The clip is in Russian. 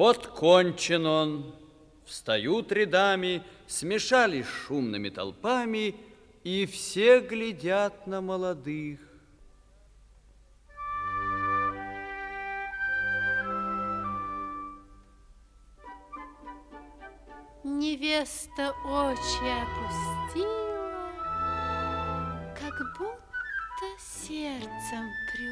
Вот кончен он. Встают рядами, смешались шумными толпами, и все глядят на молодых. Невеста очи опустила, как будто сердцем приуныла.